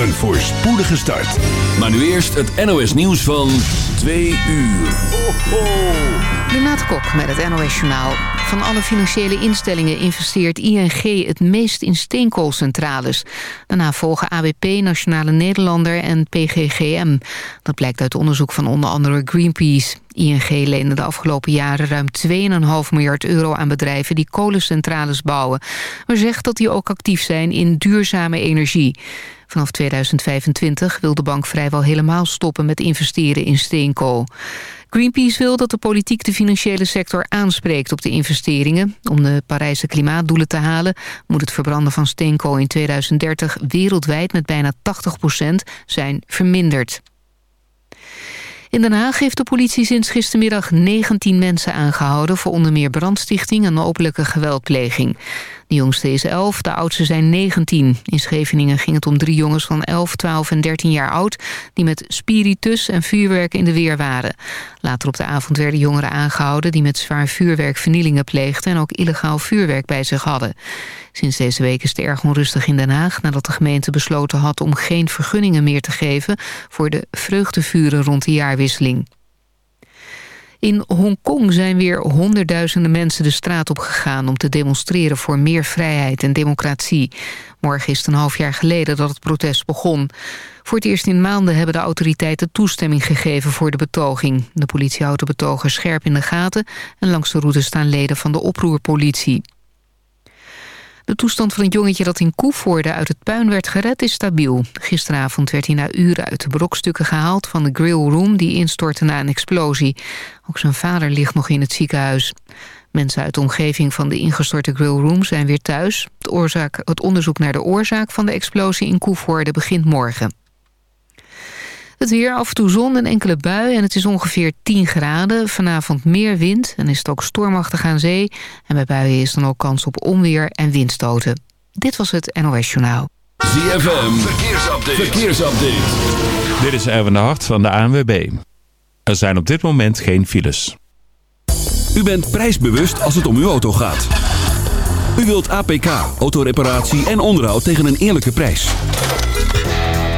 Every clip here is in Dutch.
Een voorspoedige start. Maar nu eerst het NOS nieuws van 2 uur. Ho, Kok met het NOS Journaal. Van alle financiële instellingen investeert ING het meest in steenkoolcentrales. Daarna volgen ABP, Nationale Nederlander en PGGM. Dat blijkt uit onderzoek van onder andere Greenpeace. ING leende de afgelopen jaren ruim 2,5 miljard euro aan bedrijven die kolencentrales bouwen. Maar zegt dat die ook actief zijn in duurzame energie. Vanaf 2025 wil de bank vrijwel helemaal stoppen met investeren in steenkool. Greenpeace wil dat de politiek de financiële sector aanspreekt op de investeringen. Om de Parijse klimaatdoelen te halen moet het verbranden van steenkool in 2030 wereldwijd met bijna 80% zijn verminderd. In Den Haag heeft de politie sinds gistermiddag 19 mensen aangehouden... voor onder meer brandstichting en openlijke geweldpleging. De jongste is 11, de oudste zijn 19. In Scheveningen ging het om drie jongens van 11, 12 en 13 jaar oud... die met spiritus en vuurwerk in de weer waren. Later op de avond werden jongeren aangehouden... die met zwaar vuurwerk vernielingen pleegden... en ook illegaal vuurwerk bij zich hadden. Sinds deze week is het erg onrustig in Den Haag... nadat de gemeente besloten had om geen vergunningen meer te geven... voor de vreugdevuren rond de jaarwisseling. In Hongkong zijn weer honderdduizenden mensen de straat op gegaan... om te demonstreren voor meer vrijheid en democratie. Morgen is het een half jaar geleden dat het protest begon. Voor het eerst in maanden hebben de autoriteiten toestemming gegeven voor de betoging. De politie houdt de betogers scherp in de gaten... en langs de route staan leden van de oproerpolitie. De toestand van het jongetje dat in Koevoorde uit het puin werd gered is stabiel. Gisteravond werd hij na uren uit de brokstukken gehaald van de grillroom die instortte na een explosie. Ook zijn vader ligt nog in het ziekenhuis. Mensen uit de omgeving van de ingestorte grillroom zijn weer thuis. Het, oorzaak, het onderzoek naar de oorzaak van de explosie in Koevoorde begint morgen. Het weer, af en toe zon en enkele bui en het is ongeveer 10 graden. Vanavond meer wind en is het ook stormachtig aan zee. En bij buien is dan ook kans op onweer en windstoten. Dit was het NOS Journaal. ZFM, verkeersupdate. verkeersupdate. Dit is Erwin de Hart van de ANWB. Er zijn op dit moment geen files. U bent prijsbewust als het om uw auto gaat. U wilt APK, autoreparatie en onderhoud tegen een eerlijke prijs.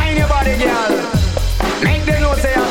Mind your body, girl. Make them know say I'm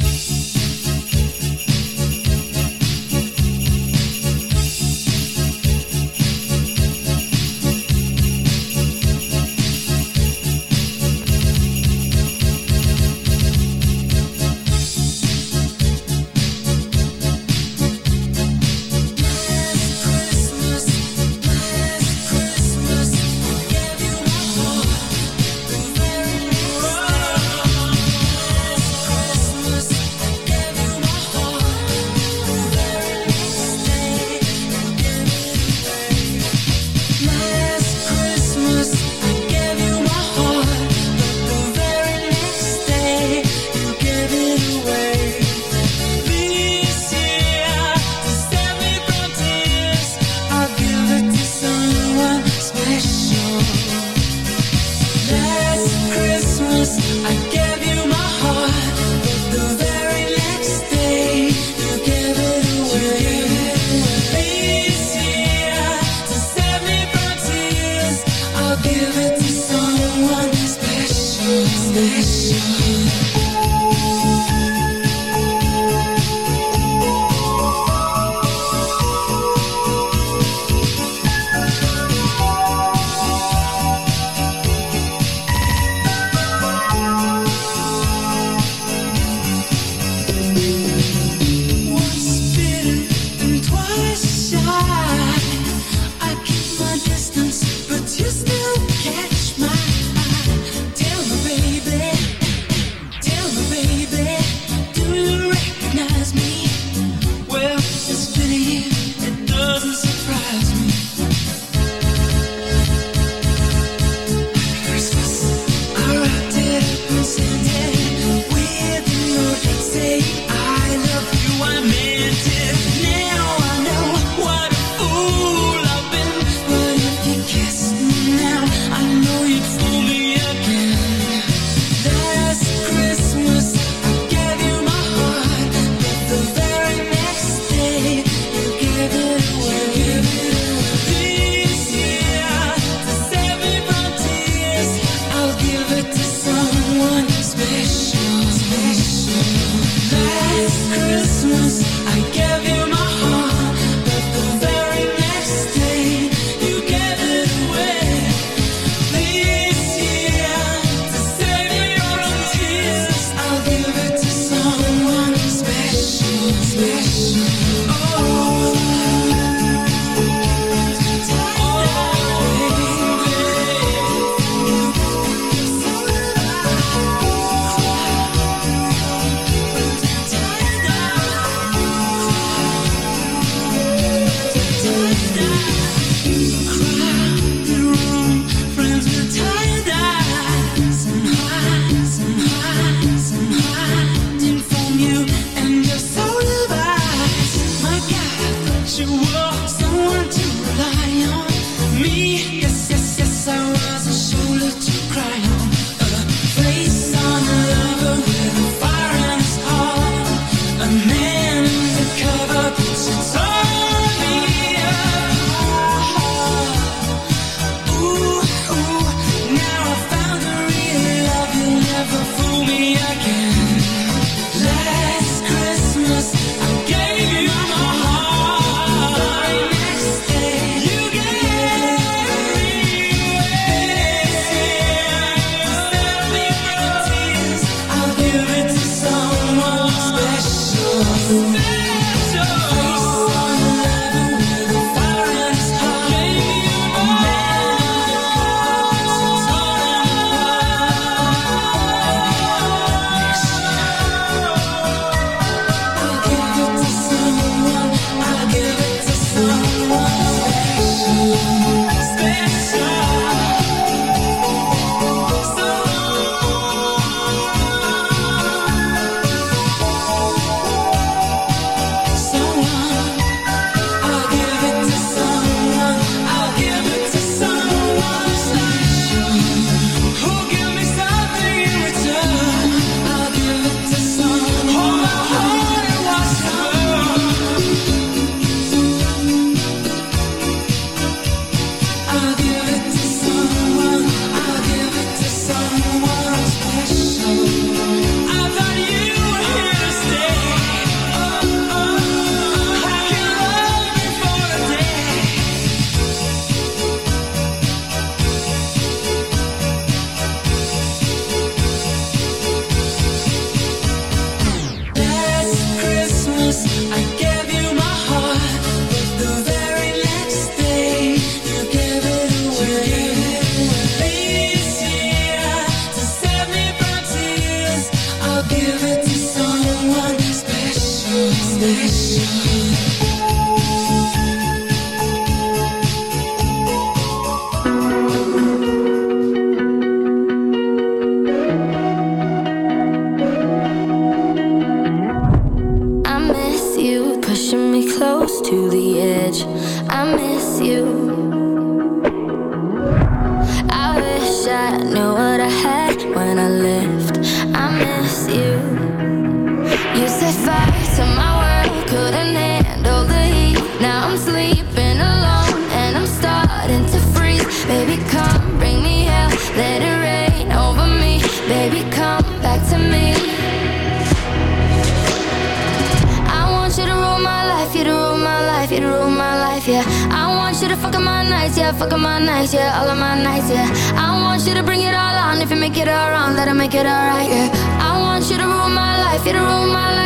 yeah. I want you to bring it all on. If you make it all wrong, let it make it all right, yeah. I want you to rule my life, you to rule my life.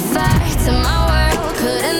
side to my world. Couldn't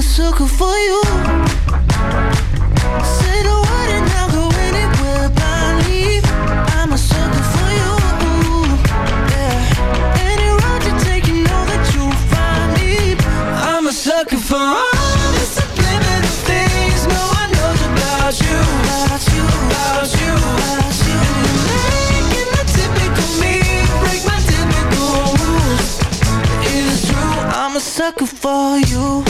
a sucker for you. I'll go anywhere. I'm a sucker for you. Yeah. Any road you take, you know that you'll find me. I'm a sucker for all the things no one knows about you. About you, about you, about you. The typical me break my typical rules. It is true, I'm a sucker for you.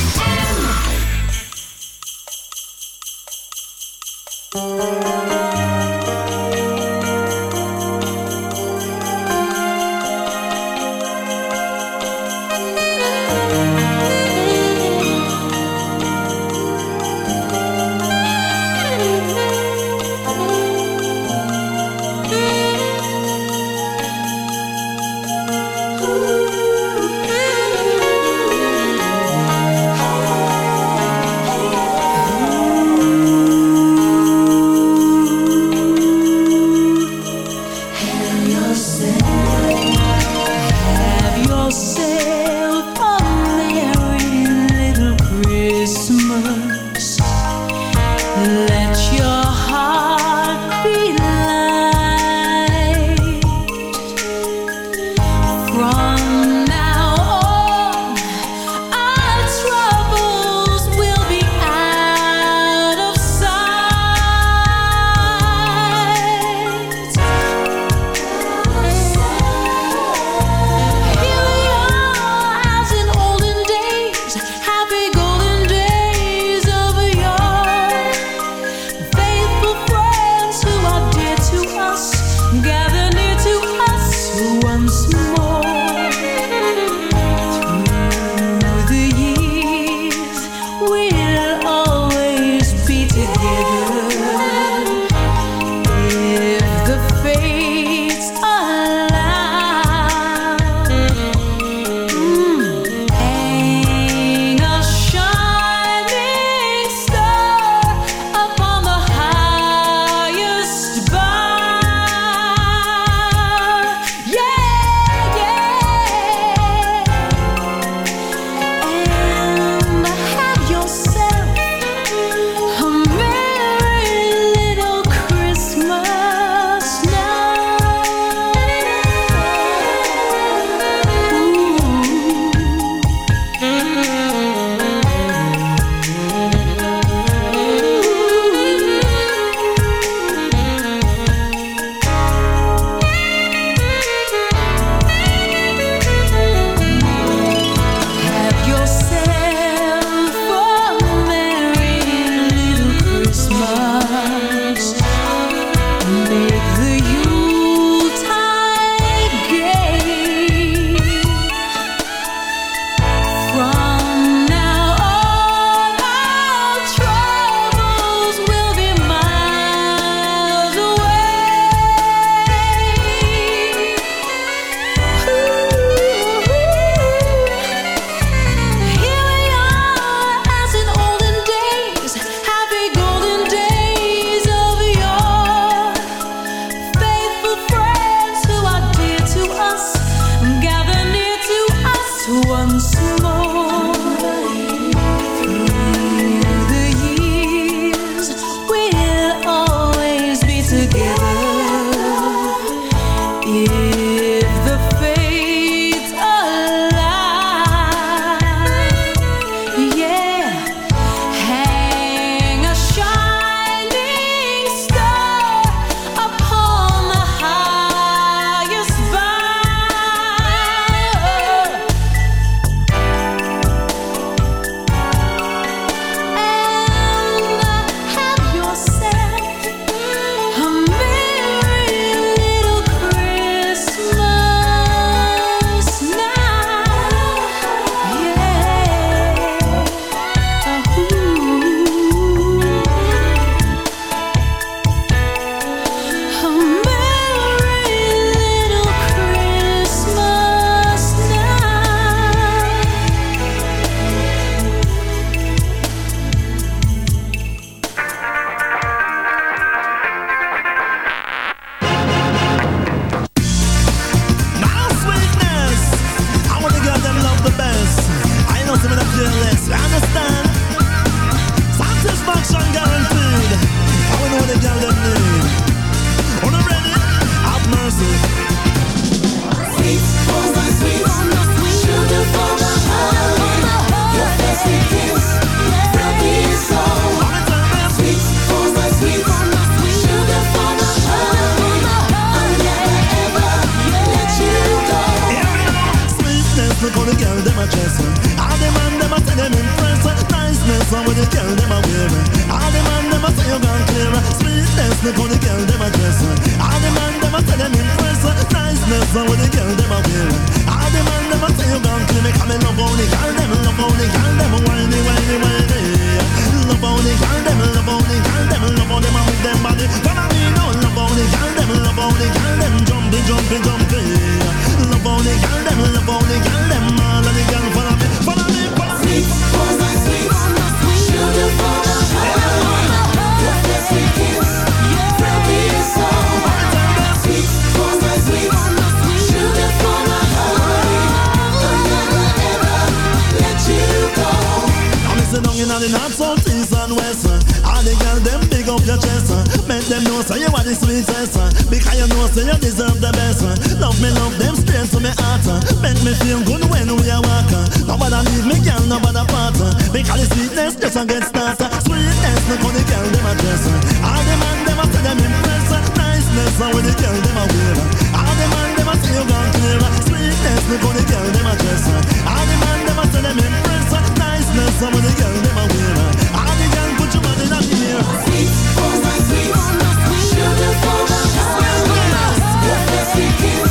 Say you deserve the best. Love me, love them straight to me heart. Make me feel good when we are walking. Nobody leave me, girl, nobody part. Because the sweetness just a get started. Sweetness, how the girl them a dress. All the man them a say them impress. Niceness, how the girl them a wear. All the man them a say you gone clear. Sweetness, how the girl them a dress. All the man them a say them impress. Niceness, how the girl them a wear. All the girl put your body in the air. Sweet, oh my sweet, sugar for my heart. Você se quiser.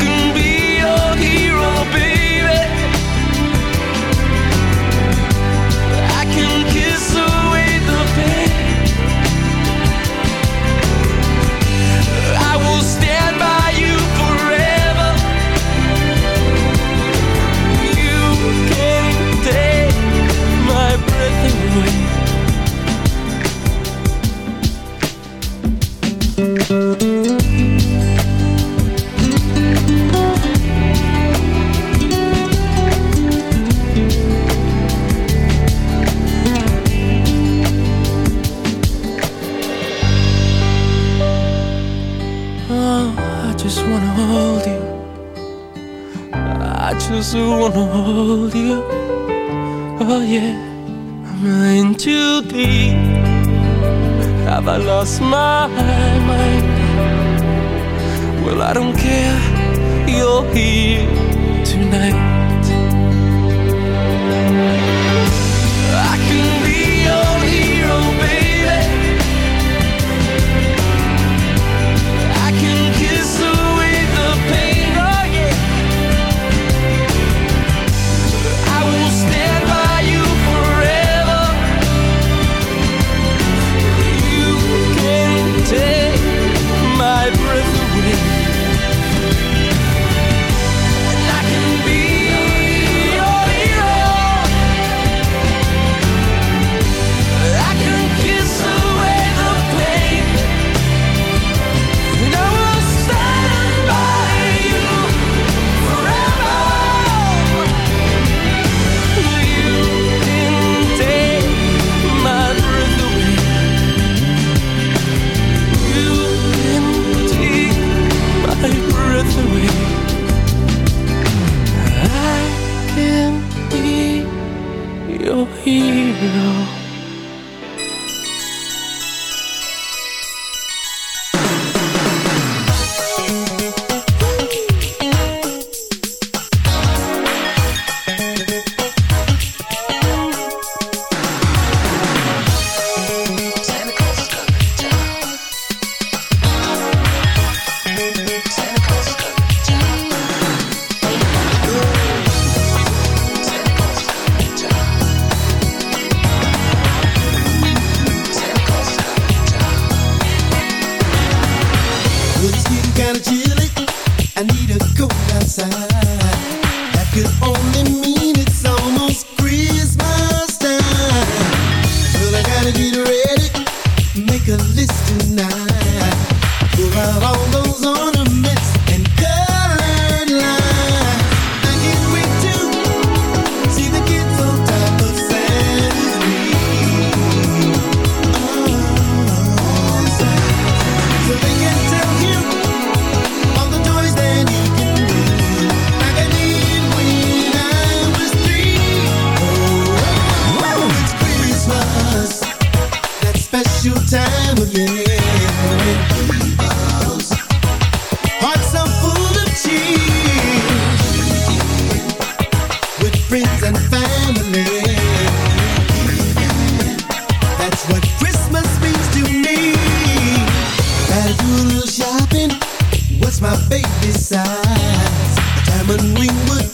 Can be diamond ring would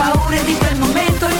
paure di quel momento